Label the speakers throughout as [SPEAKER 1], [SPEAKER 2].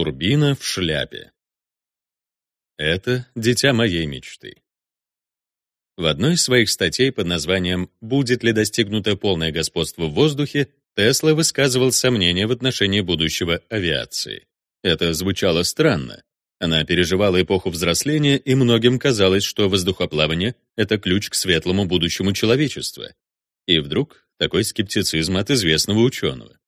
[SPEAKER 1] Турбина в шляпе. Это дитя моей мечты. В одной из своих статей под названием «Будет ли достигнуто полное господство в воздухе» Тесла высказывал сомнения в отношении будущего авиации. Это звучало странно. Она переживала эпоху взросления, и многим казалось, что воздухоплавание — это ключ к светлому будущему человечества. И вдруг такой скептицизм от известного ученого.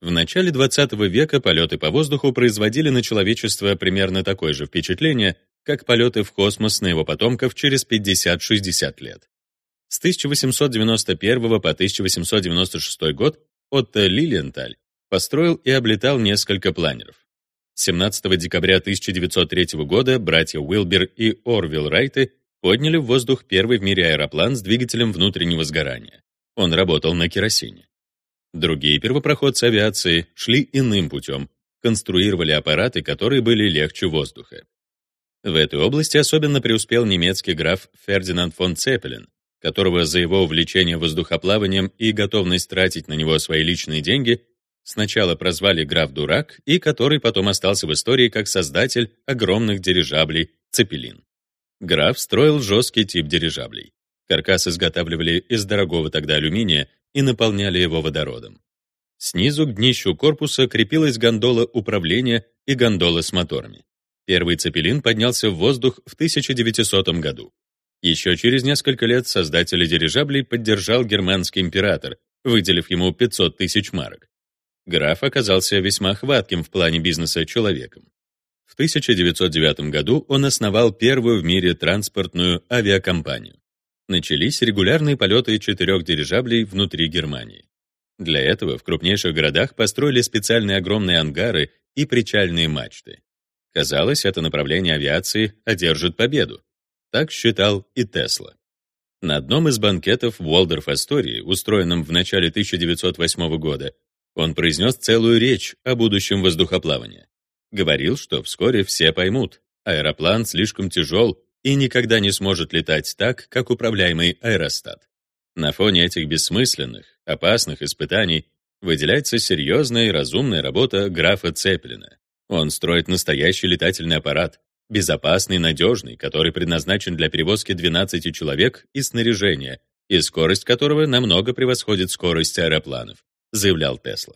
[SPEAKER 1] В начале 20 века полеты по воздуху производили на человечество примерно такое же впечатление, как полеты в космос на его потомков через 50-60 лет. С 1891 по 1896 год Отто Лилиенталь построил и облетал несколько планеров. 17 декабря 1903 года братья Уилбер и Орвилл Райты подняли в воздух первый в мире аэроплан с двигателем внутреннего сгорания. Он работал на керосине. Другие первопроходцы авиации шли иным путем, конструировали аппараты, которые были легче воздуха. В этой области особенно преуспел немецкий граф Фердинанд фон Цепелин, которого за его увлечение воздухоплаванием и готовность тратить на него свои личные деньги сначала прозвали граф-дурак и который потом остался в истории как создатель огромных дирижаблей «Цепелин». Граф строил жесткий тип дирижаблей. Каркас изготавливали из дорогого тогда алюминия и наполняли его водородом. Снизу к днищу корпуса крепилась гондола управления и гондола с моторами. Первый цепелин поднялся в воздух в 1900 году. Еще через несколько лет создателя дирижаблей поддержал германский император, выделив ему 500 тысяч марок. Граф оказался весьма хватким в плане бизнеса человеком. В 1909 году он основал первую в мире транспортную авиакомпанию начались регулярные полеты четырех дирижаблей внутри Германии. Для этого в крупнейших городах построили специальные огромные ангары и причальные мачты. Казалось, это направление авиации одержит победу. Так считал и Тесла. На одном из банкетов в Уолдорф-Астории, устроенном в начале 1908 года, он произнес целую речь о будущем воздухоплавания. Говорил, что вскоре все поймут, аэроплан слишком тяжел и никогда не сможет летать так, как управляемый аэростат. На фоне этих бессмысленных, опасных испытаний выделяется серьезная и разумная работа графа Цепелина. Он строит настоящий летательный аппарат, безопасный, надежный, который предназначен для перевозки 12 человек и снаряжения, и скорость которого намного превосходит скорость аэропланов, заявлял Тесла.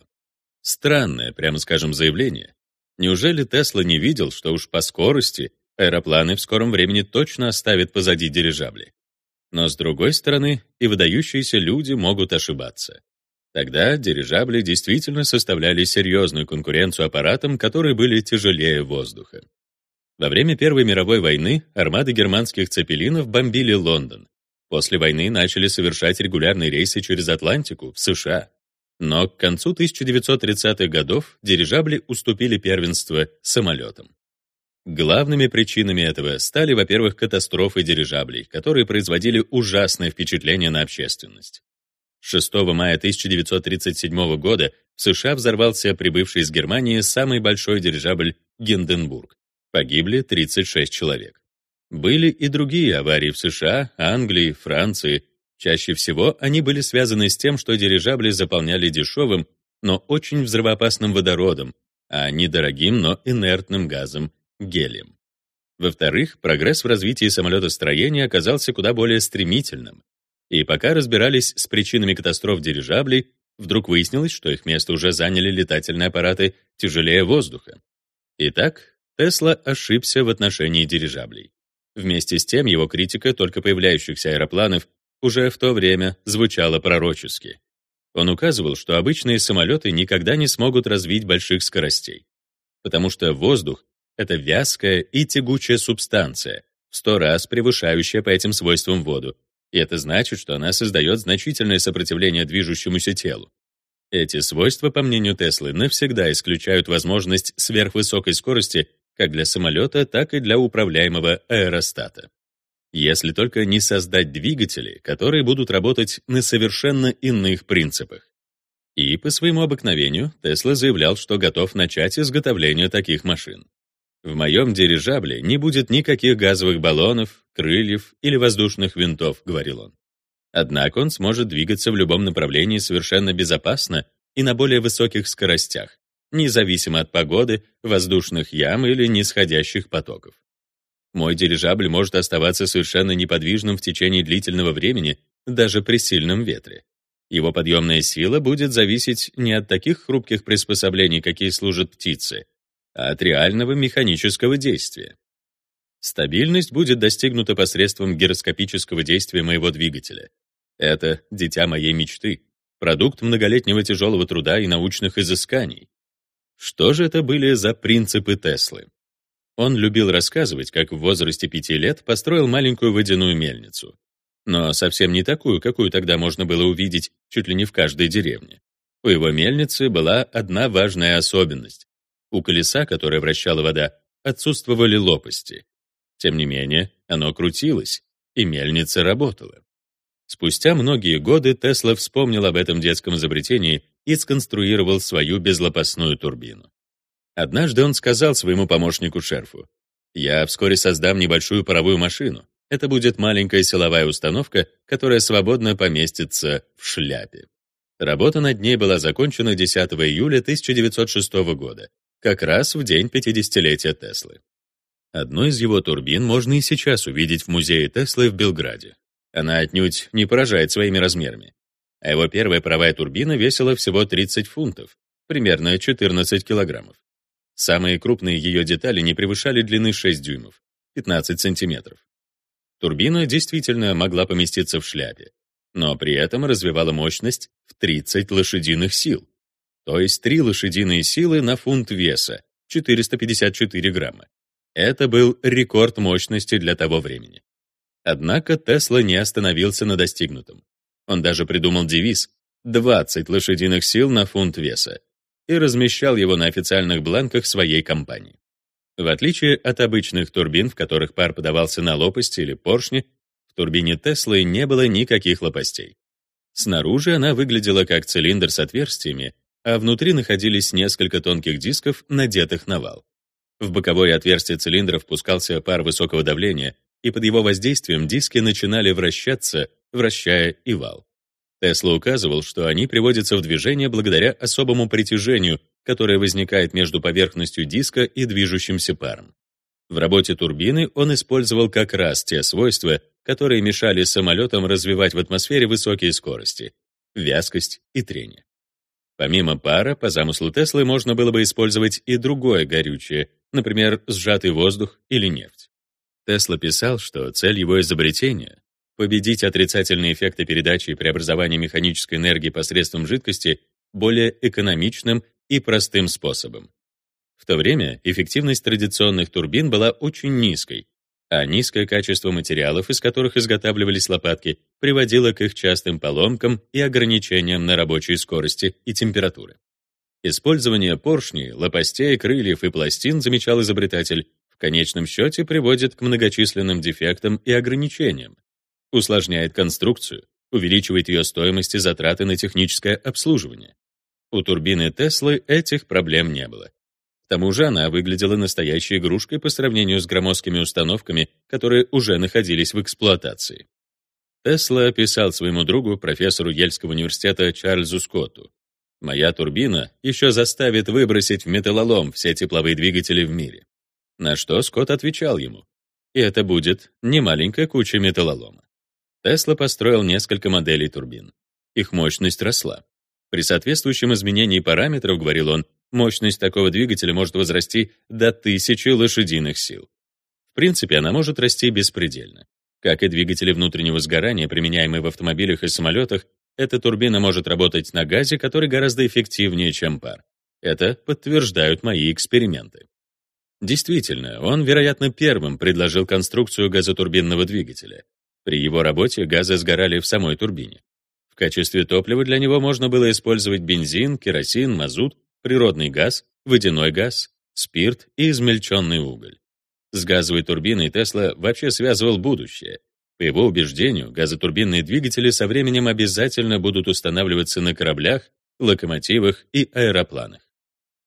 [SPEAKER 1] Странное, прямо скажем, заявление. Неужели Тесла не видел, что уж по скорости Аэропланы в скором времени точно оставят позади дирижабли. Но с другой стороны, и выдающиеся люди могут ошибаться. Тогда дирижабли действительно составляли серьезную конкуренцию аппаратам, которые были тяжелее воздуха. Во время Первой мировой войны армады германских цепелинов бомбили Лондон. После войны начали совершать регулярные рейсы через Атлантику в США. Но к концу 1930-х годов дирижабли уступили первенство самолетам. Главными причинами этого стали, во-первых, катастрофы дирижаблей, которые производили ужасное впечатление на общественность. 6 мая 1937 года в США взорвался прибывший из Германии самый большой дирижабль «Гинденбург». Погибли 36 человек. Были и другие аварии в США, Англии, Франции. Чаще всего они были связаны с тем, что дирижабли заполняли дешевым, но очень взрывоопасным водородом, а недорогим, но инертным газом гелием. Во-вторых, прогресс в развитии самолетостроения оказался куда более стремительным. И пока разбирались с причинами катастроф дирижаблей, вдруг выяснилось, что их место уже заняли летательные аппараты тяжелее воздуха. Итак, Тесла ошибся в отношении дирижаблей. Вместе с тем его критика только появляющихся аэропланов уже в то время звучала пророчески. Он указывал, что обычные самолеты никогда не смогут развить больших скоростей, потому что воздух это вязкая и тягучая субстанция, в сто раз превышающая по этим свойствам воду, и это значит, что она создает значительное сопротивление движущемуся телу. Эти свойства, по мнению Теслы, навсегда исключают возможность сверхвысокой скорости как для самолета, так и для управляемого аэростата. Если только не создать двигатели, которые будут работать на совершенно иных принципах. И по своему обыкновению Тесла заявлял, что готов начать изготовление таких машин. В моем дирижабле не будет никаких газовых баллонов, крыльев или воздушных винтов, говорил он. Однако он сможет двигаться в любом направлении совершенно безопасно и на более высоких скоростях, независимо от погоды, воздушных ям или нисходящих потоков. Мой дирижабль может оставаться совершенно неподвижным в течение длительного времени, даже при сильном ветре. Его подъемная сила будет зависеть не от таких хрупких приспособлений, какие служат птицы, а от реального механического действия. Стабильность будет достигнута посредством гироскопического действия моего двигателя. Это дитя моей мечты, продукт многолетнего тяжелого труда и научных изысканий. Что же это были за принципы Теслы? Он любил рассказывать, как в возрасте пяти лет построил маленькую водяную мельницу. Но совсем не такую, какую тогда можно было увидеть чуть ли не в каждой деревне. У его мельницы была одна важная особенность. У колеса, которое вращала вода, отсутствовали лопасти. Тем не менее, оно крутилось, и мельница работала. Спустя многие годы Тесла вспомнил об этом детском изобретении и сконструировал свою безлопастную турбину. Однажды он сказал своему помощнику шерфу, «Я вскоре создам небольшую паровую машину. Это будет маленькая силовая установка, которая свободно поместится в шляпе». Работа над ней была закончена 10 июля 1906 года, как раз в день 50-летия Теслы. Одну из его турбин можно и сейчас увидеть в музее Теслы в Белграде. Она отнюдь не поражает своими размерами. А его первая паровая турбина весила всего 30 фунтов, примерно 14 килограммов. Самые крупные ее детали не превышали длины 6 дюймов, 15 сантиметров. Турбина действительно могла поместиться в шляпе, но при этом развивала мощность в 30 лошадиных сил, то есть 3 лошадиные силы на фунт веса, 454 грамма. Это был рекорд мощности для того времени. Однако Тесла не остановился на достигнутом. Он даже придумал девиз «20 лошадиных сил на фунт веса» и размещал его на официальных бланках своей компании. В отличие от обычных турбин, в которых пар подавался на лопасти или поршни, в турбине Теслы не было никаких лопастей. Снаружи она выглядела как цилиндр с отверстиями, а внутри находились несколько тонких дисков, надетых на вал. В боковое отверстие цилиндра впускался пар высокого давления, и под его воздействием диски начинали вращаться, вращая и вал. Тесла указывал, что они приводятся в движение благодаря особому притяжению, которое возникает между поверхностью диска и движущимся паром. В работе турбины он использовал как раз те свойства, которые мешали самолетам развивать в атмосфере высокие скорости — вязкость и трение. Помимо пара, по замыслу Теслы можно было бы использовать и другое горючее, например, сжатый воздух или нефть. Тесла писал, что цель его изобретения — победить отрицательные эффекты передачи и преобразования механической энергии посредством жидкости более экономичным и простым способом. В то время эффективность традиционных турбин была очень низкой, а низкое качество материалов, из которых изготавливались лопатки, приводило к их частым поломкам и ограничениям на рабочей скорости и температуры. Использование поршней, лопастей, крыльев и пластин, замечал изобретатель, в конечном счете приводит к многочисленным дефектам и ограничениям, усложняет конструкцию, увеличивает ее стоимость и затраты на техническое обслуживание. У турбины Теслы этих проблем не было. К тому же она выглядела настоящей игрушкой по сравнению с громоздкими установками, которые уже находились в эксплуатации. Тесла писал своему другу, профессору Ельского университета Чарльзу Скотту, «Моя турбина еще заставит выбросить в металлолом все тепловые двигатели в мире. На что Скотт отвечал ему, и это будет не маленькая куча металлолома. Тесла построил несколько моделей турбин. Их мощность росла. При соответствующем изменении параметров, говорил он, мощность такого двигателя может возрасти до 1000 лошадиных сил. В принципе, она может расти беспредельно. Как и двигатели внутреннего сгорания, применяемые в автомобилях и самолетах, эта турбина может работать на газе, который гораздо эффективнее, чем пар. Это подтверждают мои эксперименты. Действительно, он, вероятно, первым предложил конструкцию газотурбинного двигателя. При его работе газы сгорали в самой турбине. В качестве топлива для него можно было использовать бензин, керосин, мазут, природный газ, водяной газ, спирт и измельченный уголь. С газовой турбиной Тесла вообще связывал будущее. По его убеждению, газотурбинные двигатели со временем обязательно будут устанавливаться на кораблях, локомотивах и аэропланах.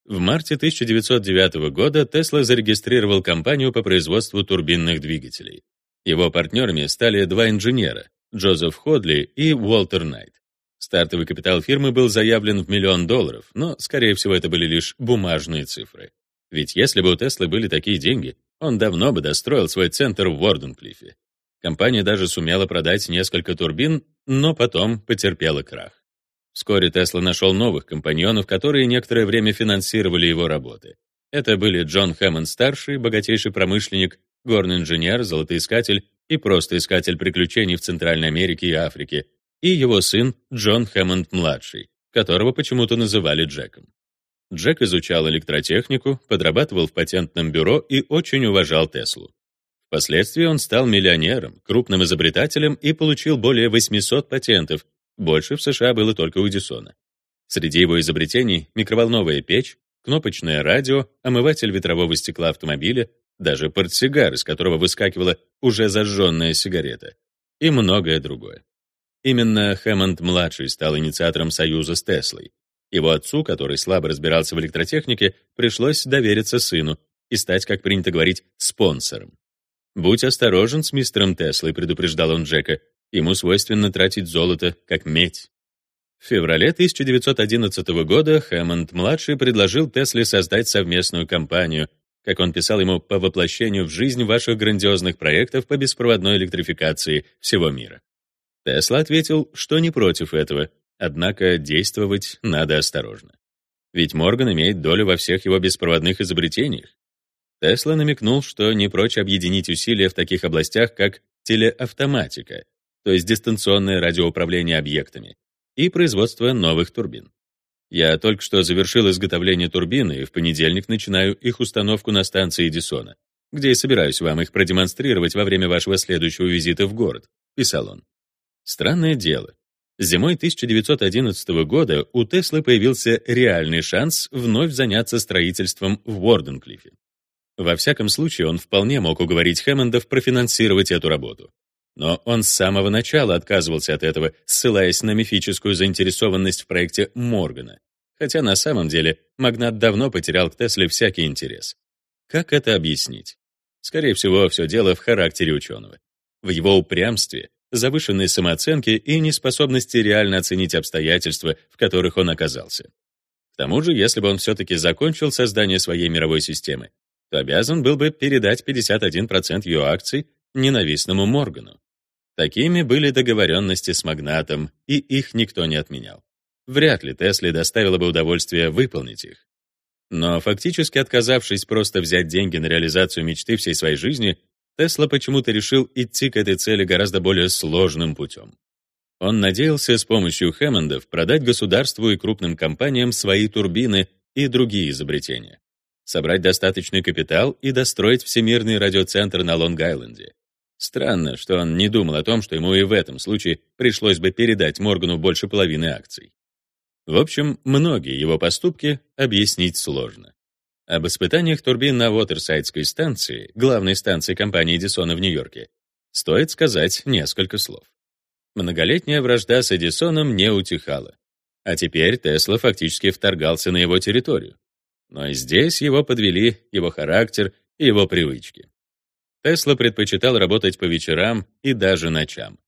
[SPEAKER 1] В марте 1909 года Тесла зарегистрировал компанию по производству турбинных двигателей. Его партнерами стали два инженера — Джозеф Ходли и Уолтер Найт. Стартовый капитал фирмы был заявлен в миллион долларов, но, скорее всего, это были лишь бумажные цифры. Ведь если бы у Теслы были такие деньги, он давно бы достроил свой центр в Уорденклиффе. Компания даже сумела продать несколько турбин, но потом потерпела крах. Вскоре Тесла нашел новых компаньонов, которые некоторое время финансировали его работы. Это были Джон Хэммонд-старший, богатейший промышленник, горный инженер, золотоискатель и просто искатель приключений в Центральной Америке и Африке, и его сын Джон Хэммонд-младший, которого почему-то называли Джеком. Джек изучал электротехнику, подрабатывал в патентном бюро и очень уважал Теслу. Впоследствии он стал миллионером, крупным изобретателем и получил более 800 патентов, больше в США было только у Эдисона. Среди его изобретений — микроволновая печь, кнопочное радио, омыватель ветрового стекла автомобиля, даже портсигар, из которого выскакивала уже зажженная сигарета, и многое другое. Именно Хэммонд-младший стал инициатором союза с Теслой. Его отцу, который слабо разбирался в электротехнике, пришлось довериться сыну и стать, как принято говорить, спонсором. «Будь осторожен с мистером Теслой», — предупреждал он Джека. «Ему свойственно тратить золото, как медь». В феврале 1911 года Хэммонд-младший предложил Тесле создать совместную компанию, как он писал ему, по воплощению в жизнь ваших грандиозных проектов по беспроводной электрификации всего мира. Тесла ответил, что не против этого, однако действовать надо осторожно. Ведь Морган имеет долю во всех его беспроводных изобретениях. Тесла намекнул, что не прочь объединить усилия в таких областях, как телеавтоматика, то есть дистанционное радиоуправление объектами, и производство новых турбин. Я только что завершил изготовление турбины и в понедельник начинаю их установку на станции Эдисона, где и собираюсь вам их продемонстрировать во время вашего следующего визита в город, писал он. Странное дело. Зимой 1911 года у Теслы появился реальный шанс вновь заняться строительством в Уорденклиффе. Во всяком случае, он вполне мог уговорить Хэммондов профинансировать эту работу. Но он с самого начала отказывался от этого, ссылаясь на мифическую заинтересованность в проекте Моргана. Хотя на самом деле магнат давно потерял к Тесле всякий интерес. Как это объяснить? Скорее всего, все дело в характере ученого. В его упрямстве, завышенной самооценке и неспособности реально оценить обстоятельства, в которых он оказался. К тому же, если бы он все-таки закончил создание своей мировой системы, то обязан был бы передать 51% ее акций ненавистному Моргану. Такими были договоренности с магнатом, и их никто не отменял. Вряд ли Тесле доставило бы удовольствие выполнить их. Но фактически отказавшись просто взять деньги на реализацию мечты всей своей жизни, Тесла почему-то решил идти к этой цели гораздо более сложным путем. Он надеялся с помощью Хэммондов продать государству и крупным компаниям свои турбины и другие изобретения, собрать достаточный капитал и достроить всемирный радиоцентр на Лонг-Айленде. Странно, что он не думал о том, что ему и в этом случае пришлось бы передать Моргану больше половины акций. В общем, многие его поступки объяснить сложно. Об испытаниях турбин на Уотерсайдской станции, главной станции компании Эдисона в Нью-Йорке, стоит сказать несколько слов. Многолетняя вражда с Эдисоном не утихала. А теперь Тесла фактически вторгался на его территорию. Но и здесь его подвели его характер и его привычки. Тесла предпочитал работать по вечерам и даже ночам.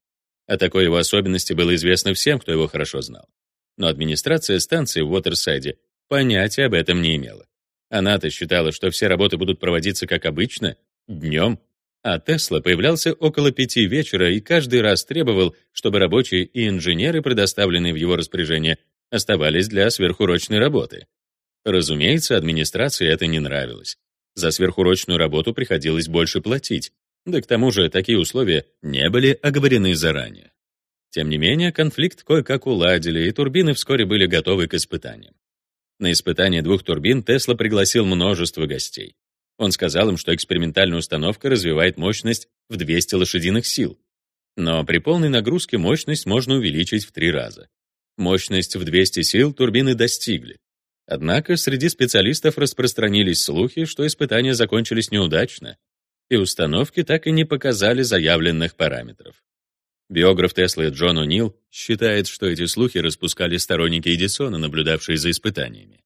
[SPEAKER 1] О такой его особенности было известно всем, кто его хорошо знал. Но администрация станции в Уотерсайде понятия об этом не имела. Она-то считала, что все работы будут проводиться как обычно, днем, а Тесла появлялся около пяти вечера и каждый раз требовал, чтобы рабочие и инженеры, предоставленные в его распоряжение, оставались для сверхурочной работы. Разумеется, администрации это не нравилось. За сверхурочную работу приходилось больше платить, да к тому же такие условия не были оговорены заранее. Тем не менее, конфликт кое-как уладили, и турбины вскоре были готовы к испытаниям. На испытание двух турбин Тесла пригласил множество гостей. Он сказал им, что экспериментальная установка развивает мощность в 200 лошадиных сил. Но при полной нагрузке мощность можно увеличить в три раза. Мощность в 200 сил турбины достигли. Однако среди специалистов распространились слухи, что испытания закончились неудачно, и установки так и не показали заявленных параметров. Биограф Теслы Джон О'Нил считает, что эти слухи распускали сторонники Эдисона, наблюдавшие за испытаниями.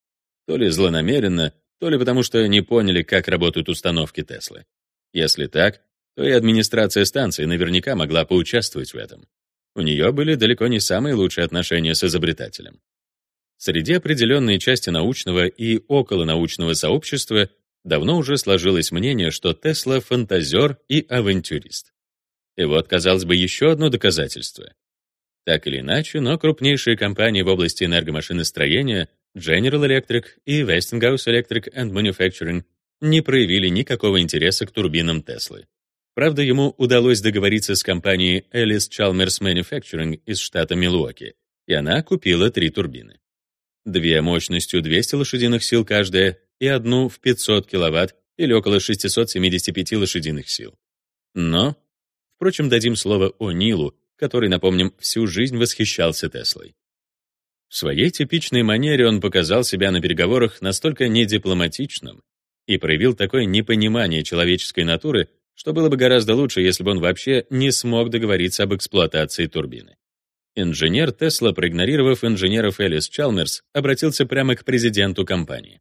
[SPEAKER 1] То ли злонамеренно, то ли потому, что не поняли, как работают установки Теслы. Если так, то и администрация станции наверняка могла поучаствовать в этом. у нее были далеко не самые лучшие отношения с изобретателем. Среди определенной части научного и околонаучного сообщества давно уже сложилось мнение, что Тесла — фантазер и авантюрист. И вот, казалось бы, еще одно доказательство. Так или иначе, но крупнейшие компании в области энергомашиностроения General Electric и Westinghouse Electric and Manufacturing не проявили никакого интереса к турбинам Теслы. Правда, ему удалось договориться с компанией Ellis Chalmers Manufacturing из штата Милуоки, и она купила три турбины. Две мощностью 200 лошадиных сил каждая и одну в 500 киловатт или около 675 лошадиных сил. Но, впрочем, дадим слово О'Нилу, который, напомним, всю жизнь восхищался Теслой. В своей типичной манере он показал себя на переговорах настолько недипломатичным и проявил такое непонимание человеческой натуры, что было бы гораздо лучше, если бы он вообще не смог договориться об эксплуатации турбины. Инженер Тесла, проигнорировав инженеров Элис Чалмерс, обратился прямо к президенту компании.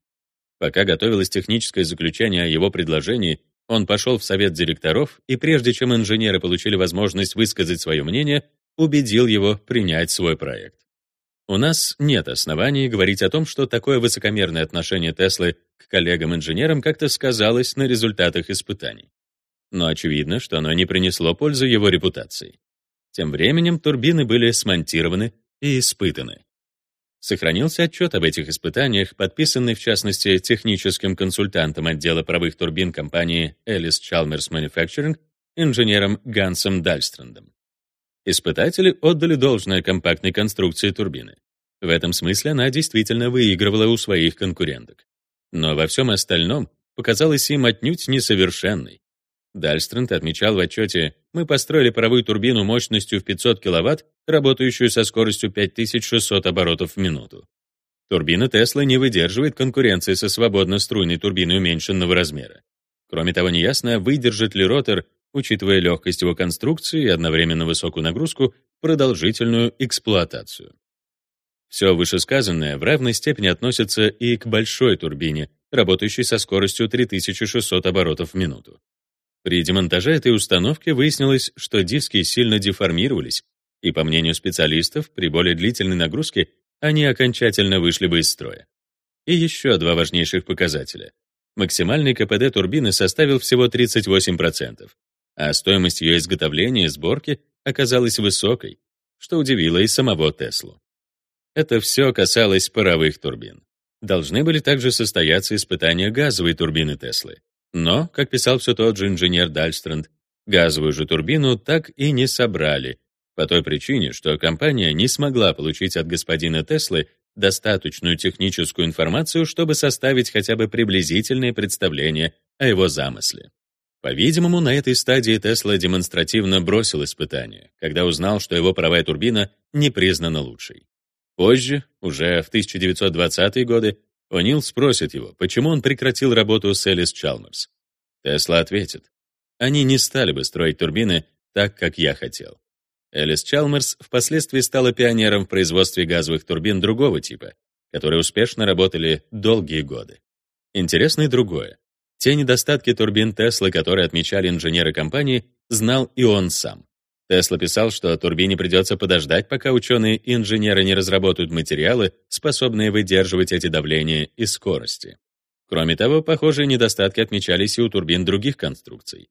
[SPEAKER 1] Пока готовилось техническое заключение о его предложении, он пошел в совет директоров и прежде чем инженеры получили возможность высказать свое мнение, убедил его принять свой проект. У нас нет оснований говорить о том, что такое высокомерное отношение Теслы к коллегам-инженерам как-то сказалось на результатах испытаний но очевидно, что оно не принесло пользы его репутации. Тем временем турбины были смонтированы и испытаны. Сохранился отчет об этих испытаниях, подписанный, в частности, техническим консультантом отдела правых турбин компании Ellis Chalmers Manufacturing, инженером Гансом Дальстрандом. Испытатели отдали должное компактной конструкции турбины. В этом смысле она действительно выигрывала у своих конкуренток. Но во всем остальном показалась им отнюдь несовершенной, Дальстренд отмечал в отчете, мы построили паровую турбину мощностью в 500 кВт, работающую со скоростью 5600 оборотов в минуту. Турбина Тесла не выдерживает конкуренции со свободно-струйной турбиной уменьшенного размера. Кроме того, неясно, выдержит ли ротор, учитывая легкость его конструкции и одновременно высокую нагрузку, продолжительную эксплуатацию. Все вышесказанное в равной степени относится и к большой турбине, работающей со скоростью 3600 оборотов в минуту. При демонтаже этой установки выяснилось, что диски сильно деформировались, и, по мнению специалистов, при более длительной нагрузке они окончательно вышли бы из строя. И еще два важнейших показателя. Максимальный КПД турбины составил всего 38%, а стоимость ее изготовления и сборки оказалась высокой, что удивило и самого Теслу. Это все касалось паровых турбин. Должны были также состояться испытания газовой турбины Теслы. Но, как писал все тот же инженер Дальстренд, газовую же турбину так и не собрали, по той причине, что компания не смогла получить от господина Теслы достаточную техническую информацию, чтобы составить хотя бы приблизительное представление о его замысле. По-видимому, на этой стадии Тесла демонстративно бросил испытание, когда узнал, что его паровая турбина не признана лучшей. Позже, уже в 1920-е годы, О'Нил спросит его, почему он прекратил работу с Элис Чалмерс. Тесла ответит, они не стали бы строить турбины так, как я хотел. Элис Чалмерс впоследствии стала пионером в производстве газовых турбин другого типа, которые успешно работали долгие годы. Интересно и другое. Те недостатки турбин Тесла, которые отмечали инженеры компании, знал и он сам. Тесла писал, что турбине придется подождать, пока ученые и инженеры не разработают материалы, способные выдерживать эти давления и скорости. Кроме того, похожие недостатки отмечались и у турбин других конструкций.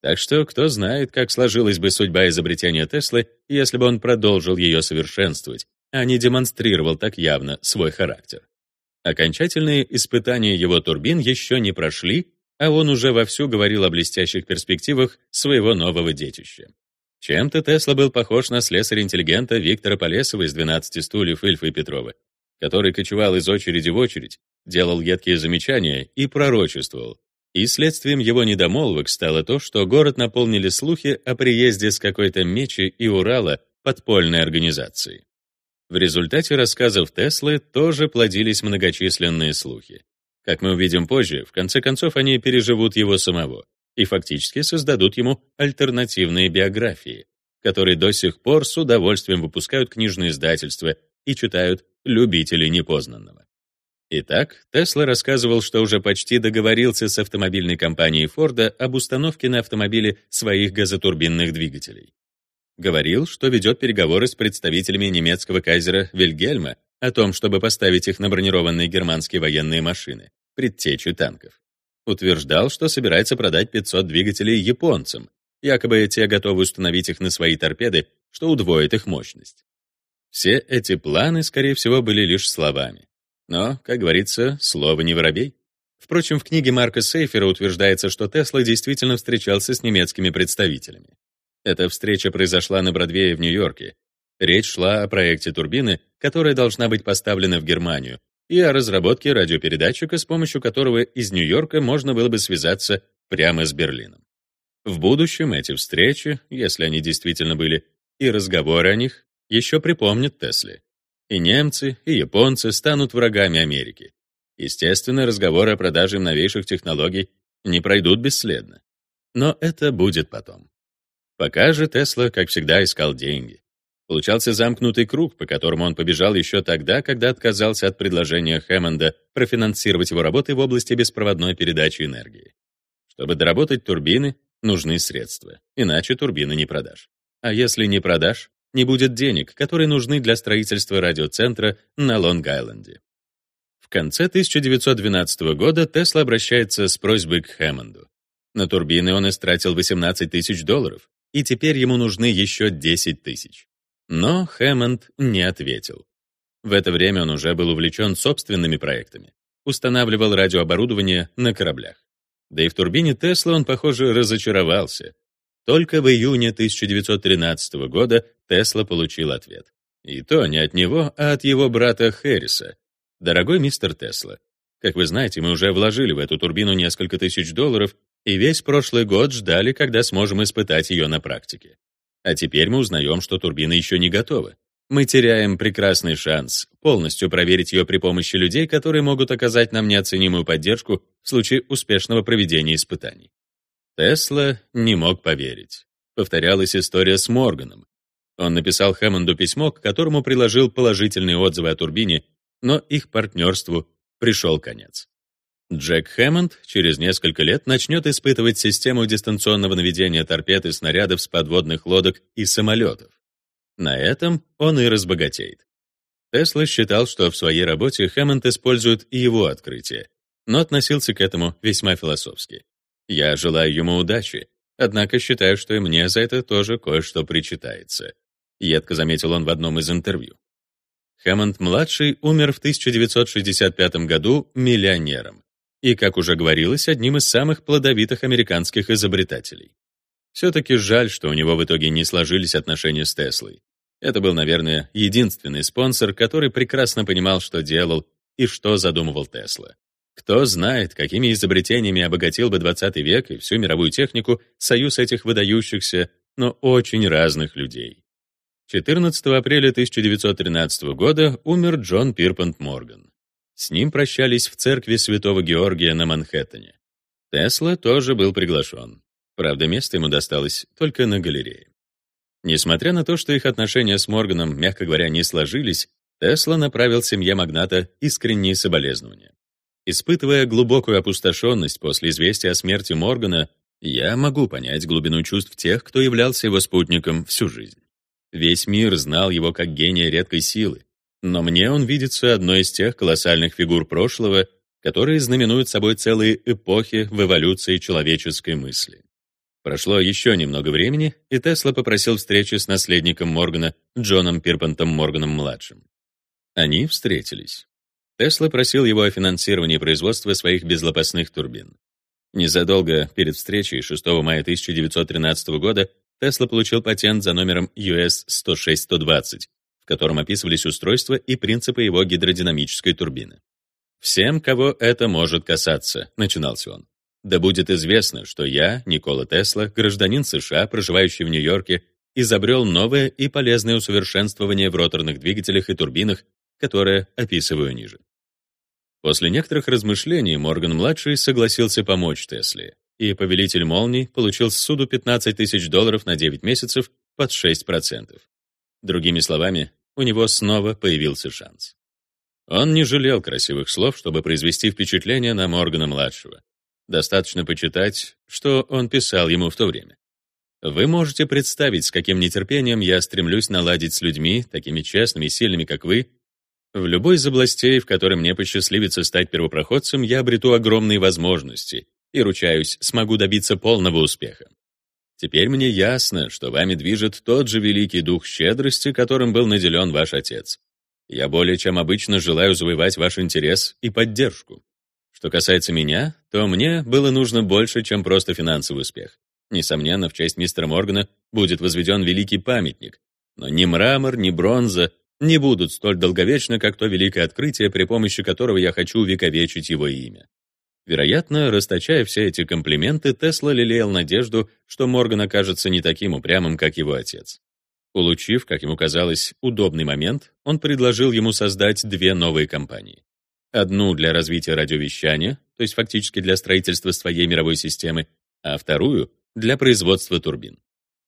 [SPEAKER 1] Так что кто знает, как сложилась бы судьба изобретения Теслы, если бы он продолжил ее совершенствовать, а не демонстрировал так явно свой характер. Окончательные испытания его турбин еще не прошли, а он уже вовсю говорил о блестящих перспективах своего нового детища. Чем-то Тесла был похож на слесаря-интеллигента Виктора Полесова из «12 стульев» Ильфа и Петрова, который кочевал из очереди в очередь, делал едкие замечания и пророчествовал. И следствием его недомолвок стало то, что город наполнили слухи о приезде с какой-то Мечи и Урала подпольной организации. В результате рассказов Теслы тоже плодились многочисленные слухи. Как мы увидим позже, в конце концов они переживут его самого и фактически создадут ему альтернативные биографии, которые до сих пор с удовольствием выпускают книжные издательства и читают любители непознанного. Итак, Тесла рассказывал, что уже почти договорился с автомобильной компанией Форда об установке на автомобиле своих газотурбинных двигателей. Говорил, что ведет переговоры с представителями немецкого кайзера Вильгельма о том, чтобы поставить их на бронированные германские военные машины, предтечи танков. Утверждал, что собирается продать 500 двигателей японцам, якобы те готовы установить их на свои торпеды, что удвоит их мощность. Все эти планы, скорее всего, были лишь словами. Но, как говорится, слово не воробей. Впрочем, в книге Марка Сейфера утверждается, что Тесла действительно встречался с немецкими представителями. Эта встреча произошла на Бродвее в Нью-Йорке. Речь шла о проекте турбины, которая должна быть поставлена в Германию, и о разработке радиопередатчика, с помощью которого из Нью-Йорка можно было бы связаться прямо с Берлином. В будущем эти встречи, если они действительно были, и разговоры о них еще припомнят Тесле. И немцы, и японцы станут врагами Америки. Естественно, разговоры о продаже новейших технологий не пройдут бесследно. Но это будет потом. Пока же Тесла, как всегда, искал деньги. Получался замкнутый круг, по которому он побежал еще тогда, когда отказался от предложения Хэммонда профинансировать его работы в области беспроводной передачи энергии. Чтобы доработать турбины, нужны средства, иначе турбины не продашь. А если не продашь, не будет денег, которые нужны для строительства радиоцентра на Лонг-Айленде. В конце 1912 года Тесла обращается с просьбой к Хэммонду. На турбины он истратил 18 тысяч долларов, и теперь ему нужны еще 10 тысяч. Но Хэммонд не ответил. В это время он уже был увлечен собственными проектами. Устанавливал радиооборудование на кораблях. Да и в турбине Тесла он, похоже, разочаровался. Только в июне 1913 года Тесла получил ответ. И то не от него, а от его брата Хэрриса. «Дорогой мистер Тесла, как вы знаете, мы уже вложили в эту турбину несколько тысяч долларов и весь прошлый год ждали, когда сможем испытать ее на практике. А теперь мы узнаем, что турбина еще не готова. Мы теряем прекрасный шанс полностью проверить ее при помощи людей, которые могут оказать нам неоценимую поддержку в случае успешного проведения испытаний. Тесла не мог поверить. Повторялась история с Морганом. Он написал Хэммонду письмо, к которому приложил положительные отзывы о турбине, но их партнерству пришел конец. Джек Хэммонд через несколько лет начнет испытывать систему дистанционного наведения торпед и снарядов с подводных лодок и самолетов. На этом он и разбогатеет. Тесла считал, что в своей работе Хэммонд использует и его открытие, но относился к этому весьма философски. «Я желаю ему удачи, однако считаю, что и мне за это тоже кое-что причитается», едко заметил он в одном из интервью. Хэммонд-младший умер в 1965 году миллионером и, как уже говорилось, одним из самых плодовитых американских изобретателей. Все-таки жаль, что у него в итоге не сложились отношения с Теслой. Это был, наверное, единственный спонсор, который прекрасно понимал, что делал и что задумывал Тесла. Кто знает, какими изобретениями обогатил бы 20 век и всю мировую технику союз этих выдающихся, но очень разных людей. 14 апреля 1913 года умер Джон Пирпант Морган. С ним прощались в церкви Святого Георгия на Манхэттене. Тесла тоже был приглашен. Правда, место ему досталось только на галерее. Несмотря на то, что их отношения с Морганом, мягко говоря, не сложились, Тесла направил семье магната искренние соболезнования. Испытывая глубокую опустошенность после известия о смерти Моргана, я могу понять глубину чувств тех, кто являлся его спутником всю жизнь. Весь мир знал его как гения редкой силы, но мне он видится одной из тех колоссальных фигур прошлого, которые знаменуют собой целые эпохи в эволюции человеческой мысли. Прошло еще немного времени, и Тесла попросил встречи с наследником Моргана, Джоном Пирпантом Морганом-младшим. Они встретились. Тесла просил его о финансировании производства своих безлопастных турбин. Незадолго перед встречей 6 мая 1913 года Тесла получил патент за номером US-106-120, в котором описывались устройства и принципы его гидродинамической турбины. «Всем, кого это может касаться», — начинался он. «Да будет известно, что я, Никола Тесла, гражданин США, проживающий в Нью-Йорке, изобрел новое и полезное усовершенствование в роторных двигателях и турбинах, которое описываю ниже. После некоторых размышлений Морган-младший согласился помочь Тесле, и повелитель молний получил с суду 15 тысяч долларов на 9 месяцев под 6%. Другими словами, у него снова появился шанс. Он не жалел красивых слов, чтобы произвести впечатление на Моргана-младшего. Достаточно почитать, что он писал ему в то время. Вы можете представить, с каким нетерпением я стремлюсь наладить с людьми, такими честными и сильными, как вы. В любой из областей, в которой мне посчастливится стать первопроходцем, я обрету огромные возможности и, ручаюсь, смогу добиться полного успеха. Теперь мне ясно, что вами движет тот же великий дух щедрости, которым был наделен ваш отец. Я более чем обычно желаю завоевать ваш интерес и поддержку. Что касается меня, то мне было нужно больше, чем просто финансовый успех. Несомненно, в честь мистера Моргана будет возведен великий памятник, но ни мрамор, ни бронза не будут столь долговечны, как то великое открытие, при помощи которого я хочу увековечить его имя. Вероятно, расточая все эти комплименты, Тесла лелеял надежду, что Морган окажется не таким упрямым, как его отец. Улучив, как ему казалось, удобный момент, он предложил ему создать две новые компании. Одну для развития радиовещания, то есть фактически для строительства своей мировой системы, а вторую — для производства турбин.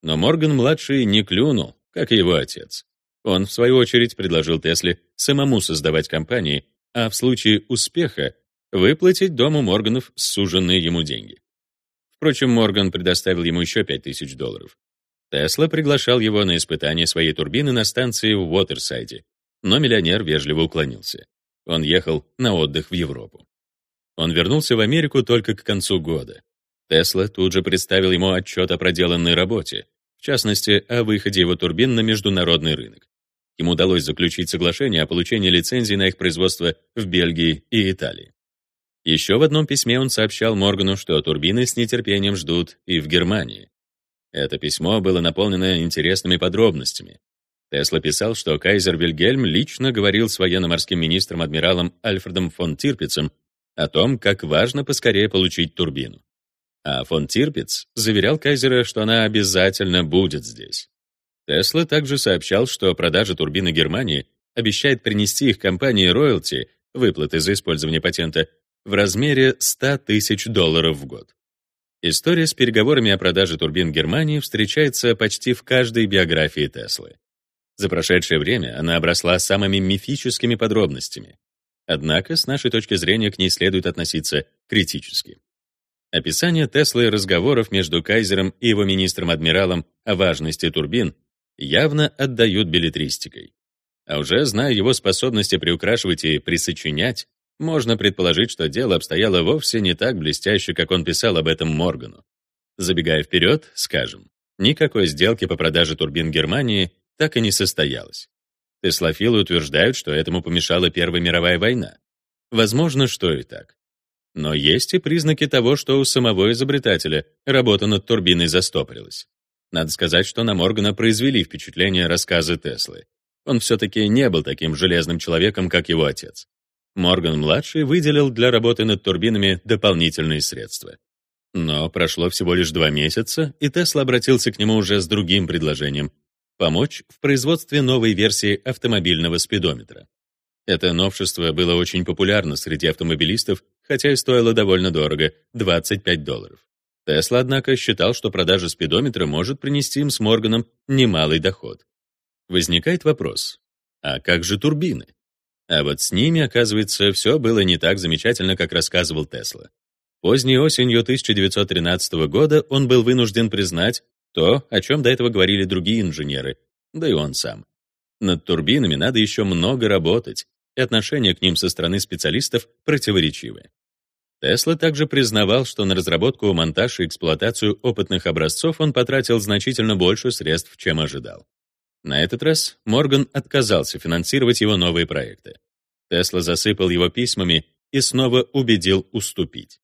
[SPEAKER 1] Но Морган-младший не клюнул, как и его отец. Он, в свою очередь, предложил Тесле самому создавать компании, а в случае успеха выплатить дому Морганов суженные ему деньги. Впрочем, Морган предоставил ему еще 5000 долларов. Тесла приглашал его на испытание своей турбины на станции в Уотерсайде, но миллионер вежливо уклонился. Он ехал на отдых в Европу. Он вернулся в Америку только к концу года. Тесла тут же представил ему отчет о проделанной работе, в частности, о выходе его турбин на международный рынок. Ему удалось заключить соглашение о получении лицензий на их производство в Бельгии и Италии. Еще в одном письме он сообщал Моргану, что турбины с нетерпением ждут и в Германии. Это письмо было наполнено интересными подробностями. Тесла писал, что кайзер Вильгельм лично говорил с военно-морским министром-адмиралом Альфредом фон Тирпицем о том, как важно поскорее получить турбину. А фон Тирпиц заверял кайзера, что она обязательно будет здесь. Тесла также сообщал, что продажа турбины Германии обещает принести их компании роялти, выплаты за использование патента, в размере 100 тысяч долларов в год. История с переговорами о продаже турбин Германии встречается почти в каждой биографии Теслы. За прошедшее время она обросла самыми мифическими подробностями. Однако, с нашей точки зрения, к ней следует относиться критически. Описание Теслы разговоров между Кайзером и его министром-адмиралом о важности турбин явно отдают билетристикой. А уже зная его способности приукрашивать и присочинять, можно предположить, что дело обстояло вовсе не так блестяще, как он писал об этом Моргану. Забегая вперед, скажем, никакой сделки по продаже турбин Германии так и не состоялось. Теслофилы утверждают, что этому помешала Первая мировая война. Возможно, что и так. Но есть и признаки того, что у самого изобретателя работа над турбиной застопорилась. Надо сказать, что на Моргана произвели впечатление рассказы Теслы. Он все-таки не был таким железным человеком, как его отец. Морган-младший выделил для работы над турбинами дополнительные средства. Но прошло всего лишь два месяца, и Тесла обратился к нему уже с другим предложением — помочь в производстве новой версии автомобильного спидометра. Это новшество было очень популярно среди автомобилистов, хотя и стоило довольно дорого — 25 долларов. Тесла, однако, считал, что продажа спидометра может принести им с Морганом немалый доход. Возникает вопрос, а как же турбины? А вот с ними, оказывается, все было не так замечательно, как рассказывал Тесла. Поздней осенью 1913 года он был вынужден признать то, о чем до этого говорили другие инженеры, да и он сам. Над турбинами надо еще много работать, и отношение к ним со стороны специалистов противоречивое. Тесла также признавал, что на разработку, монтаж и эксплуатацию опытных образцов он потратил значительно больше средств, чем ожидал. На этот раз Морган отказался финансировать его новые проекты. Тесла засыпал его письмами и снова убедил уступить.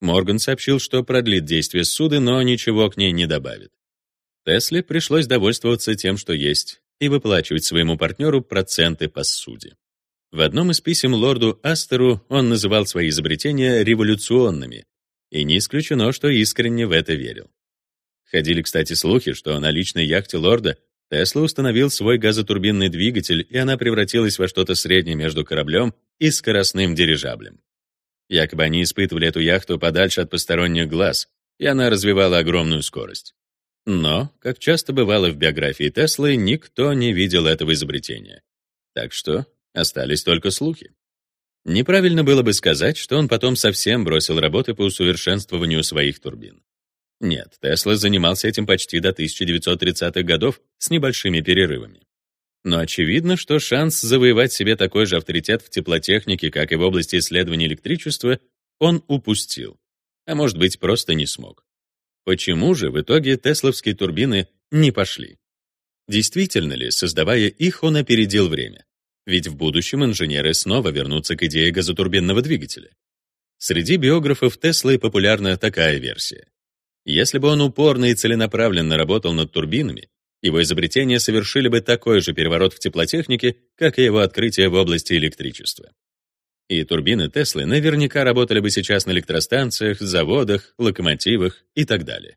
[SPEAKER 1] Морган сообщил, что продлит действие суды, но ничего к ней не добавит. Тесле пришлось довольствоваться тем, что есть, и выплачивать своему партнеру проценты по суде. В одном из писем лорду Астеру он называл свои изобретения революционными, и не исключено, что искренне в это верил. Ходили, кстати, слухи, что на личной яхте лорда Тесла установил свой газотурбинный двигатель, и она превратилась во что-то среднее между кораблем и скоростным дирижаблем. Якобы они испытывали эту яхту подальше от посторонних глаз, и она развивала огромную скорость. Но, как часто бывало в биографии Теслы, никто не видел этого изобретения. Так что остались только слухи. Неправильно было бы сказать, что он потом совсем бросил работы по усовершенствованию своих турбин. Нет, Тесла занимался этим почти до 1930-х годов с небольшими перерывами. Но очевидно, что шанс завоевать себе такой же авторитет в теплотехнике, как и в области исследований электричества, он упустил. А может быть, просто не смог. Почему же в итоге тесловские турбины не пошли? Действительно ли, создавая их, он опередил время? Ведь в будущем инженеры снова вернутся к идее газотурбинного двигателя. Среди биографов Теслы популярна такая версия. Если бы он упорно и целенаправленно работал над турбинами, его изобретения совершили бы такой же переворот в теплотехнике, как и его открытие в области электричества. И турбины Теслы наверняка работали бы сейчас на электростанциях, заводах, локомотивах и так далее.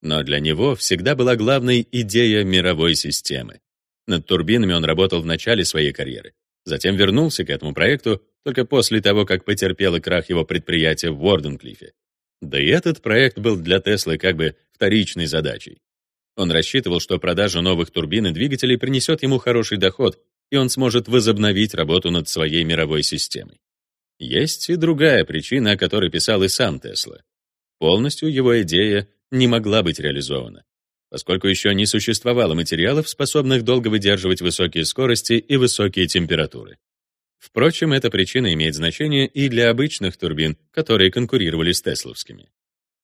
[SPEAKER 1] Но для него всегда была главной идея мировой системы. Над турбинами он работал в начале своей карьеры. Затем вернулся к этому проекту только после того, как потерпел и крах его предприятия в Уорденклифе. Да и этот проект был для Теслы как бы вторичной задачей. Он рассчитывал, что продажа новых турбин и двигателей принесет ему хороший доход, и он сможет возобновить работу над своей мировой системой. Есть и другая причина, о которой писал и сам Тесла. Полностью его идея не могла быть реализована, поскольку еще не существовало материалов, способных долго выдерживать высокие скорости и высокие температуры. Впрочем, эта причина имеет значение и для обычных турбин, которые конкурировали с тесловскими.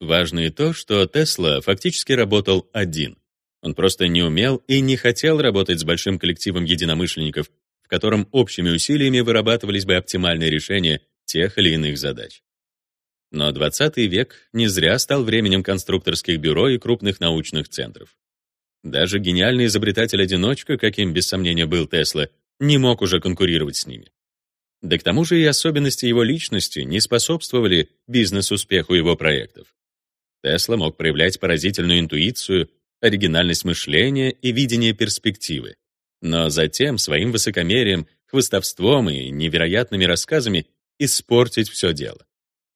[SPEAKER 1] Важно и то, что Тесла фактически работал один. Он просто не умел и не хотел работать с большим коллективом единомышленников, в котором общими усилиями вырабатывались бы оптимальные решения тех или иных задач. Но 20 век не зря стал временем конструкторских бюро и крупных научных центров. Даже гениальный изобретатель-одиночка, каким без сомнения был Тесла, не мог уже конкурировать с ними. Да к тому же и особенности его личности не способствовали бизнес-успеху его проектов. Тесла мог проявлять поразительную интуицию оригинальность мышления и видение перспективы. Но затем своим высокомерием, хвостовством и невероятными рассказами испортить все дело.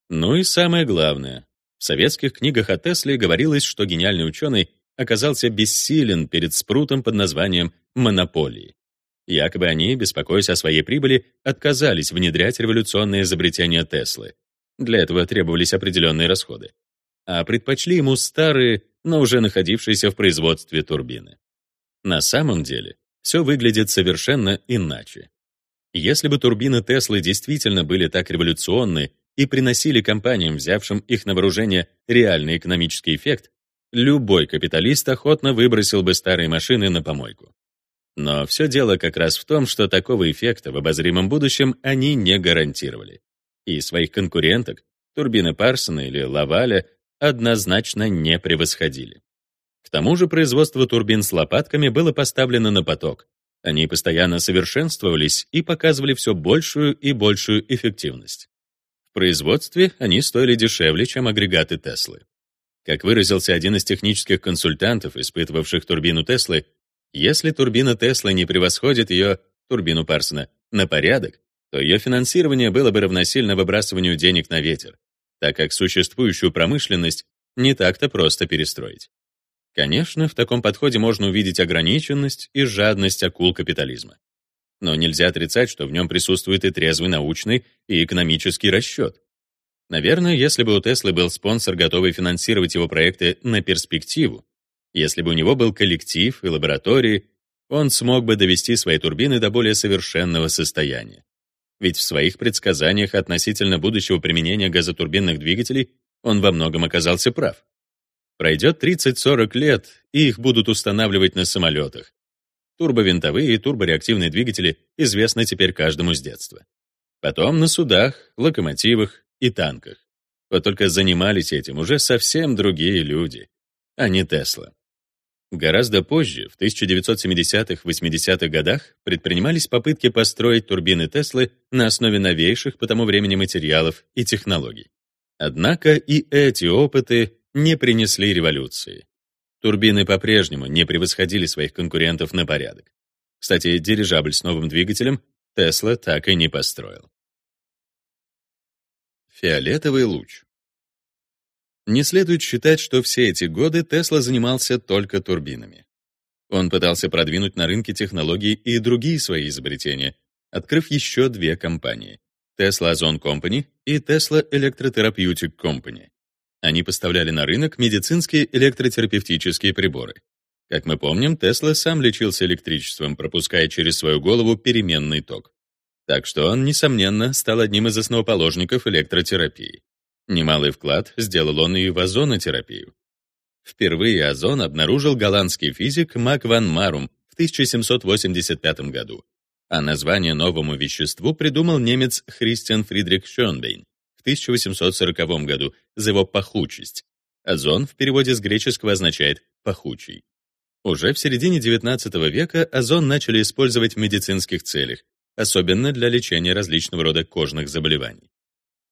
[SPEAKER 1] Ну и самое главное. В советских книгах о Тесле говорилось, что гениальный ученый оказался бессилен перед спрутом под названием «монополии». Якобы они, беспокоясь о своей прибыли, отказались внедрять революционные изобретения Теслы. Для этого требовались определенные расходы. А предпочли ему старые, но уже находившиеся в производстве турбины. На самом деле, все выглядит совершенно иначе. Если бы турбины Теслы действительно были так революционны и приносили компаниям, взявшим их на вооружение, реальный экономический эффект, любой капиталист охотно выбросил бы старые машины на помойку. Но все дело как раз в том, что такого эффекта в обозримом будущем они не гарантировали. И своих конкуренток, турбины Парсона или Лаваля, однозначно не превосходили. К тому же производство турбин с лопатками было поставлено на поток. Они постоянно совершенствовались и показывали все большую и большую эффективность. В производстве они стоили дешевле, чем агрегаты Теслы. Как выразился один из технических консультантов, испытывавших турбину Теслы, если турбина Теслы не превосходит ее, турбину Парсона, на порядок, то ее финансирование было бы равносильно выбрасыванию денег на ветер так как существующую промышленность не так-то просто перестроить. Конечно, в таком подходе можно увидеть ограниченность и жадность акул капитализма. Но нельзя отрицать, что в нем присутствует и трезвый научный и экономический расчет. Наверное, если бы у Теслы был спонсор, готовый финансировать его проекты на перспективу, если бы у него был коллектив и лаборатории, он смог бы довести свои турбины до более совершенного состояния. Ведь в своих предсказаниях относительно будущего применения газотурбинных двигателей он во многом оказался прав. Пройдет 30-40 лет, и их будут устанавливать на самолетах. Турбовинтовые и турбореактивные двигатели известны теперь каждому с детства. Потом на судах, локомотивах и танках. Вот только занимались этим уже совсем другие люди, а не Тесла. Гораздо позже, в 1970-80-х годах, предпринимались попытки построить турбины Теслы на основе новейших по тому времени материалов и технологий. Однако и эти опыты не принесли революции. Турбины по-прежнему не превосходили своих конкурентов на порядок. Кстати, дирижабль с новым двигателем Тесла так и не построил. Фиолетовый луч не следует считать, что все эти годы Тесла занимался только турбинами. Он пытался продвинуть на рынке технологии и другие свои изобретения, открыв еще две компании — Tesla Ozone Company и Tesla Electrotherapeutic Company. Они поставляли на рынок медицинские электротерапевтические приборы. Как мы помним, Тесла сам лечился электричеством, пропуская через свою голову переменный ток. Так что он, несомненно, стал одним из основоположников электротерапии. Немалый вклад сделал он и в озонотерапию. Впервые озон обнаружил голландский физик Мак ван Марум в 1785 году, а название новому веществу придумал немец Христиан Фридрих Шönбейн в 1840 году за его пахучесть. Озон в переводе с греческого означает «пахучий». Уже в середине XIX века озон начали использовать в медицинских целях, особенно для лечения различного рода кожных заболеваний.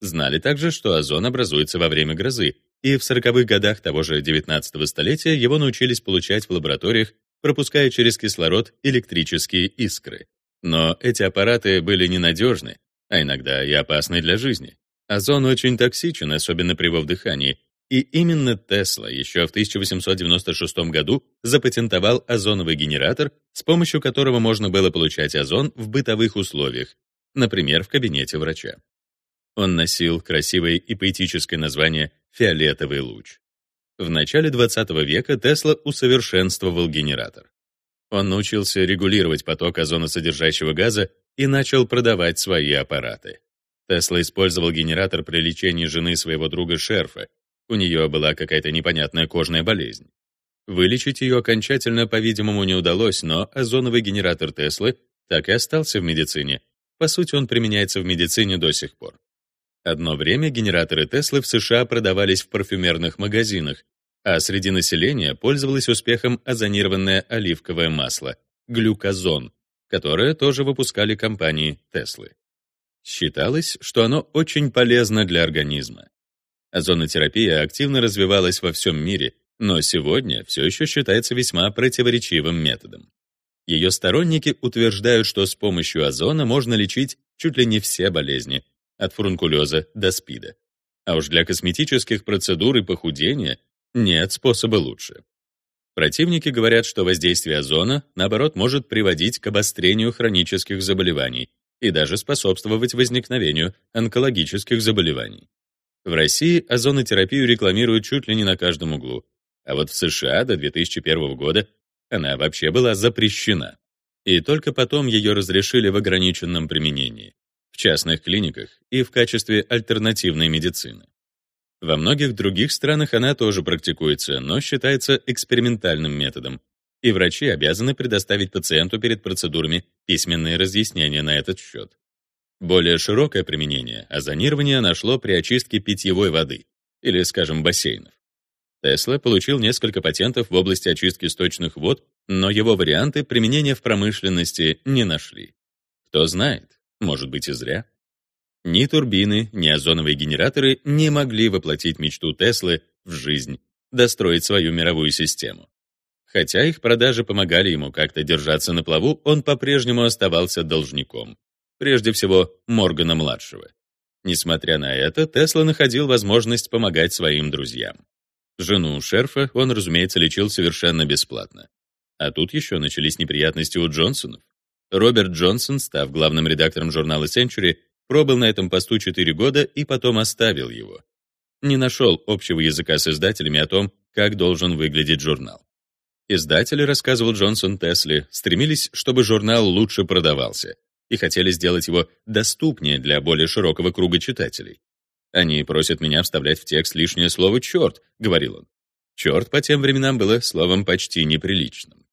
[SPEAKER 1] Знали также, что озон образуется во время грозы, и в 40-х годах того же XIX столетия его научились получать в лабораториях, пропуская через кислород электрические искры. Но эти аппараты были ненадежны, а иногда и опасны для жизни. Озон очень токсичен, особенно при его вдыхании, и именно Тесла еще в 1896 году запатентовал озоновый генератор, с помощью которого можно было получать озон в бытовых условиях, например, в кабинете врача. Он носил красивое и поэтическое название «фиолетовый луч». В начале 20 века Тесла усовершенствовал генератор. Он научился регулировать поток озоносодержащего газа и начал продавать свои аппараты. Тесла использовал генератор при лечении жены своего друга Шерфа, у нее была какая-то непонятная кожная болезнь. Вылечить ее окончательно, по-видимому, не удалось, но озоновый генератор Теслы так и остался в медицине. По сути, он применяется в медицине до сих пор. Одно время генераторы Теслы в США продавались в парфюмерных магазинах, а среди населения пользовалось успехом озонированное оливковое масло — глюкозон, которое тоже выпускали компании Теслы. Считалось, что оно очень полезно для организма. Озонотерапия активно развивалась во всем мире, но сегодня все еще считается весьма противоречивым методом. Ее сторонники утверждают, что с помощью озона можно лечить чуть ли не все болезни, от фурункулеза до СПИДа. А уж для косметических процедур и похудения нет способа лучше. Противники говорят, что воздействие озона, наоборот, может приводить к обострению хронических заболеваний и даже способствовать возникновению онкологических заболеваний. В России озонотерапию рекламируют чуть ли не на каждом углу, а вот в США до 2001 года она вообще была запрещена. И только потом ее разрешили в ограниченном применении, в частных клиниках и в качестве альтернативной медицины. Во многих других странах она тоже практикуется, но считается экспериментальным методом, и врачи обязаны предоставить пациенту перед процедурами письменные разъяснения на этот счет. Более широкое применение озонирование нашло при очистке питьевой воды, или, скажем, бассейнов. Тесла получил несколько патентов в области очистки сточных вод, но его варианты применения в промышленности не нашли. Кто знает, может быть и зря. Ни турбины, ни озоновые генераторы не могли воплотить мечту Теслы в жизнь, достроить свою мировую систему. Хотя их продажи помогали ему как-то держаться на плаву, он по-прежнему оставался должником прежде всего Моргана-младшего. Несмотря на это, Тесла находил возможность помогать своим друзьям. Жену Шерфа он, разумеется, лечил совершенно бесплатно. А тут еще начались неприятности у Джонсонов. Роберт Джонсон, став главным редактором журнала Century, пробыл на этом посту 4 года и потом оставил его. Не нашел общего языка с издателями о том, как должен выглядеть журнал. Издатели, рассказывал Джонсон Тесли, стремились, чтобы журнал лучше продавался, и хотели сделать его доступнее для более широкого круга читателей. «Они просят меня вставлять в текст лишнее слово «черт», — говорил он. «Черт» по тем временам было словом почти неприличным.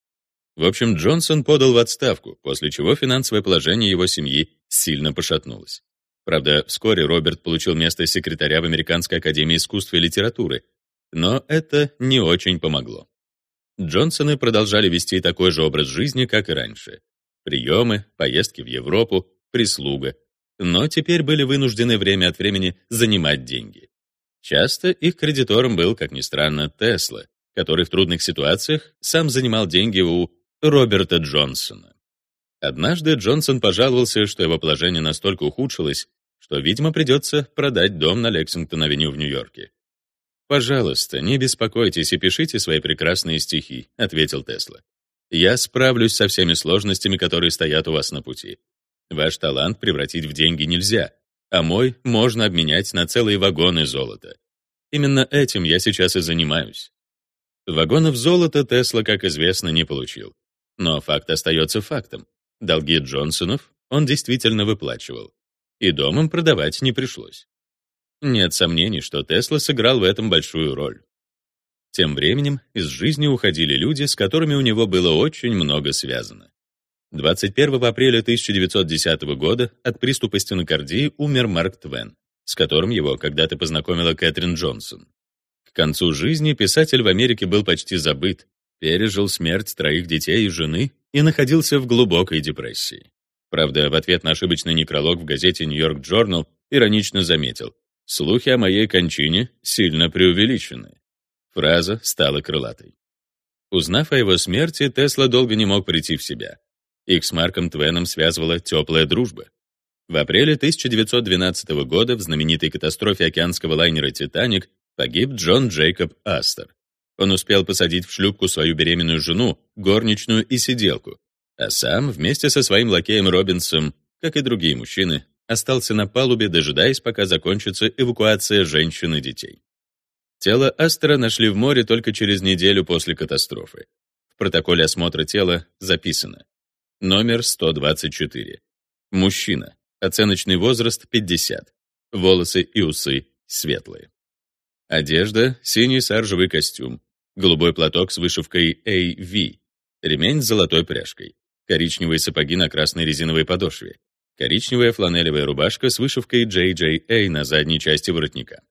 [SPEAKER 1] В общем, Джонсон подал в отставку, после чего финансовое положение его семьи сильно пошатнулось. Правда, вскоре Роберт получил место секретаря в Американской академии искусства и литературы, но это не очень помогло. Джонсоны продолжали вести такой же образ жизни, как и раньше приемы, поездки в Европу, прислуга. Но теперь были вынуждены время от времени занимать деньги. Часто их кредитором был, как ни странно, Тесла, который в трудных ситуациях сам занимал деньги у Роберта Джонсона. Однажды Джонсон пожаловался, что его положение настолько ухудшилось, что, видимо, придется продать дом на Лексингтон-авеню в Нью-Йорке. «Пожалуйста, не беспокойтесь и пишите свои прекрасные стихи», — ответил Тесла. Я справлюсь со всеми сложностями, которые стоят у вас на пути. Ваш талант превратить в деньги нельзя, а мой можно обменять на целые вагоны золота. Именно этим я сейчас и занимаюсь. Вагонов золота Тесла, как известно, не получил. Но факт остается фактом. Долги Джонсонов он действительно выплачивал. И домом продавать не пришлось. Нет сомнений, что Тесла сыграл в этом большую роль. Тем временем из жизни уходили люди, с которыми у него было очень много связано. 21 апреля 1910 года от приступа стенокардии умер Марк Твен, с которым его когда-то познакомила Кэтрин Джонсон. К концу жизни писатель в Америке был почти забыт, пережил смерть троих детей и жены и находился в глубокой депрессии. Правда, в ответ на ошибочный некролог в газете «Нью-Йорк Джорнал» иронично заметил, «Слухи о моей кончине сильно преувеличены». Фраза стала крылатой. Узнав о его смерти, Тесла долго не мог прийти в себя. Их с Марком Твеном связывала теплая дружба. В апреле 1912 года в знаменитой катастрофе океанского лайнера «Титаник» погиб Джон Джейкоб Астер. Он успел посадить в шлюпку свою беременную жену, горничную и сиделку, а сам вместе со своим лакеем Робинсом, как и другие мужчины, остался на палубе, дожидаясь, пока закончится эвакуация женщин и детей. Тело Астера нашли в море только через неделю после катастрофы. В протоколе осмотра тела записано. Номер 124. Мужчина. Оценочный возраст 50. Волосы и усы светлые. Одежда — синий саржевый костюм, голубой платок с вышивкой AV, ремень с золотой пряжкой, коричневые сапоги на красной резиновой подошве, коричневая фланелевая рубашка с вышивкой JJA на задней части воротника.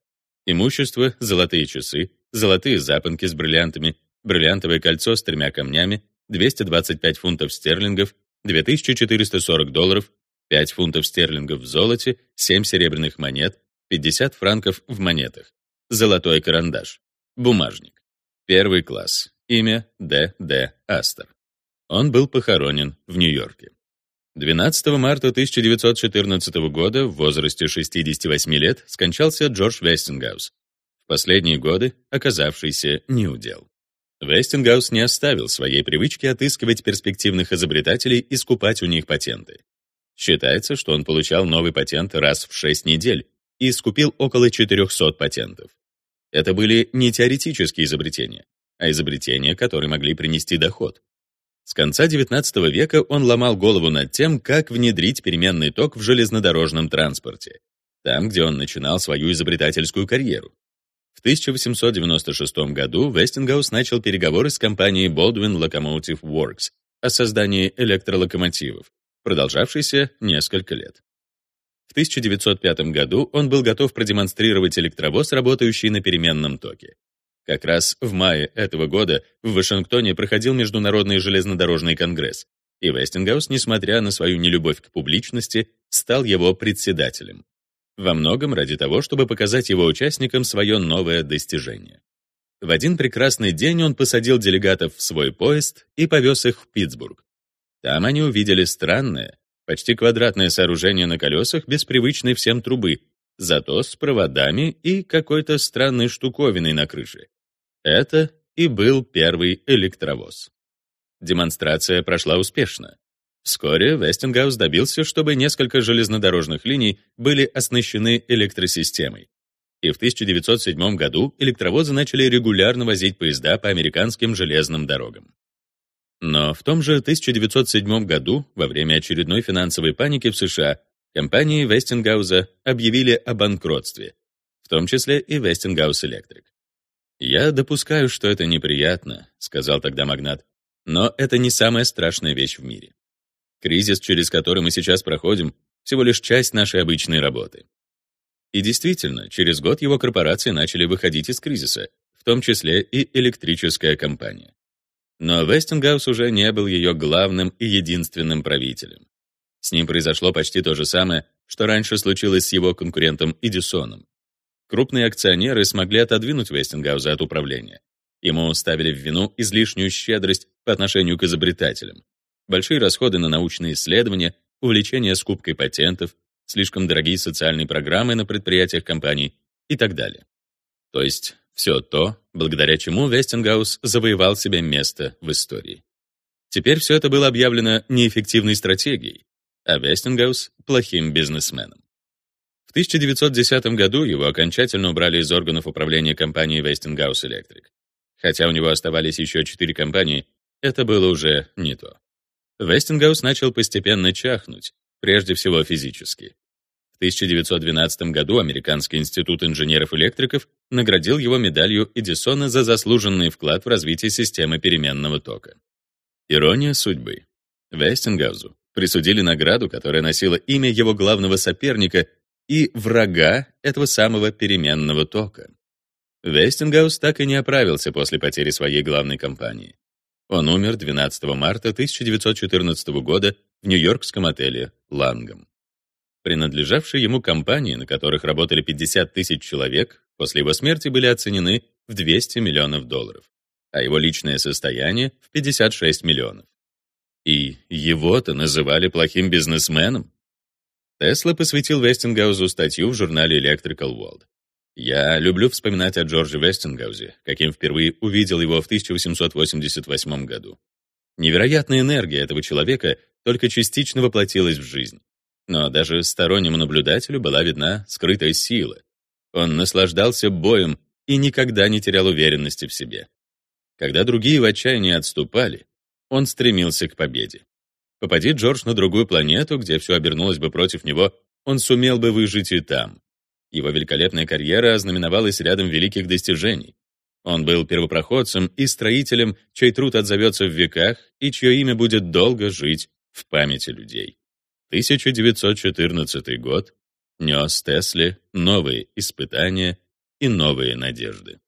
[SPEAKER 1] Имущество — золотые часы, золотые запонки с бриллиантами, бриллиантовое кольцо с тремя камнями, 225 фунтов стерлингов, 2440 долларов, 5 фунтов стерлингов в золоте, 7 серебряных монет, 50 франков в монетах, золотой карандаш, бумажник. Первый класс. Имя Д. Д. Астер. Он был похоронен в Нью-Йорке. 12 марта 1914 года в возрасте 68 лет скончался Джордж Вестингаус, в последние годы оказавшийся неудел. Вестингаус не оставил своей привычки отыскивать перспективных изобретателей и скупать у них патенты. Считается, что он получал новый патент раз в 6 недель и скупил около 400 патентов. Это были не теоретические изобретения, а изобретения, которые могли принести доход. С конца XIX века он ломал голову над тем, как внедрить переменный ток в железнодорожном транспорте, там, где он начинал свою изобретательскую карьеру. В 1896 году Вестингаус начал переговоры с компанией Baldwin Locomotive Works о создании электролокомотивов, продолжавшийся несколько лет. В 1905 году он был готов продемонстрировать электровоз, работающий на переменном токе. Как раз в мае этого года в Вашингтоне проходил Международный железнодорожный конгресс, и Вестингаус, несмотря на свою нелюбовь к публичности, стал его председателем. Во многом ради того, чтобы показать его участникам свое новое достижение. В один прекрасный день он посадил делегатов в свой поезд и повез их в Питтсбург. Там они увидели странное, почти квадратное сооружение на колесах без привычной всем трубы, зато с проводами и какой-то странной штуковиной на крыше. Это и был первый электровоз. Демонстрация прошла успешно. Вскоре Вестингаус добился, чтобы несколько железнодорожных линий были оснащены электросистемой. И в 1907 году электровозы начали регулярно возить поезда по американским железным дорогам. Но в том же 1907 году, во время очередной финансовой паники в США, компании Вестингауза объявили о банкротстве, в том числе и Westinghouse Electric. «Я допускаю, что это неприятно», — сказал тогда магнат, «но это не самая страшная вещь в мире. Кризис, через который мы сейчас проходим, всего лишь часть нашей обычной работы». И действительно, через год его корпорации начали выходить из кризиса, в том числе и электрическая компания. Но Вестингаус уже не был ее главным и единственным правителем. С ним произошло почти то же самое, что раньше случилось с его конкурентом Эдисоном. Крупные акционеры смогли отодвинуть Вестингауза от управления. Ему ставили в вину излишнюю щедрость по отношению к изобретателям, большие расходы на научные исследования, увлечение скупкой патентов, слишком дорогие социальные программы на предприятиях компаний и так далее. То есть все то, благодаря чему Вестингаус завоевал себе место в истории. Теперь все это было объявлено неэффективной стратегией, а Вестингаус — плохим бизнесменом. В 1910 году его окончательно убрали из органов управления компанией Westinghouse Electric. Хотя у него оставались еще четыре компании, это было уже не то. Westinghouse начал постепенно чахнуть, прежде всего физически. В 1912 году Американский институт инженеров-электриков наградил его медалью Эдисона за заслуженный вклад в развитие системы переменного тока. Ирония судьбы. Вестингаузу присудили награду, которая носила имя его главного соперника и врага этого самого переменного тока. Вестингаус так и не оправился после потери своей главной компании. Он умер 12 марта 1914 года в нью-йоркском отеле «Лангом». Принадлежавшие ему компании, на которых работали 50 тысяч человек, после его смерти были оценены в 200 миллионов долларов, а его личное состояние — в 56 миллионов. И его-то называли плохим бизнесменом. Тесла посвятил Вестингаузу статью в журнале Electrical World. Я люблю вспоминать о Джорджи Вестингаузе, каким впервые увидел его в 1888 году. Невероятная энергия этого человека только частично воплотилась в жизнь. Но даже стороннему наблюдателю была видна скрытая сила. Он наслаждался боем и никогда не терял уверенности в себе. Когда другие в отчаянии отступали, он стремился к победе. Попади Джордж на другую планету, где все обернулось бы против него, он сумел бы выжить и там. Его великолепная карьера ознаменовалась рядом великих достижений. Он был первопроходцем и строителем, чей труд отзовется в веках и чье имя будет долго жить в памяти людей. 1914 год нес Тесле новые испытания и новые надежды.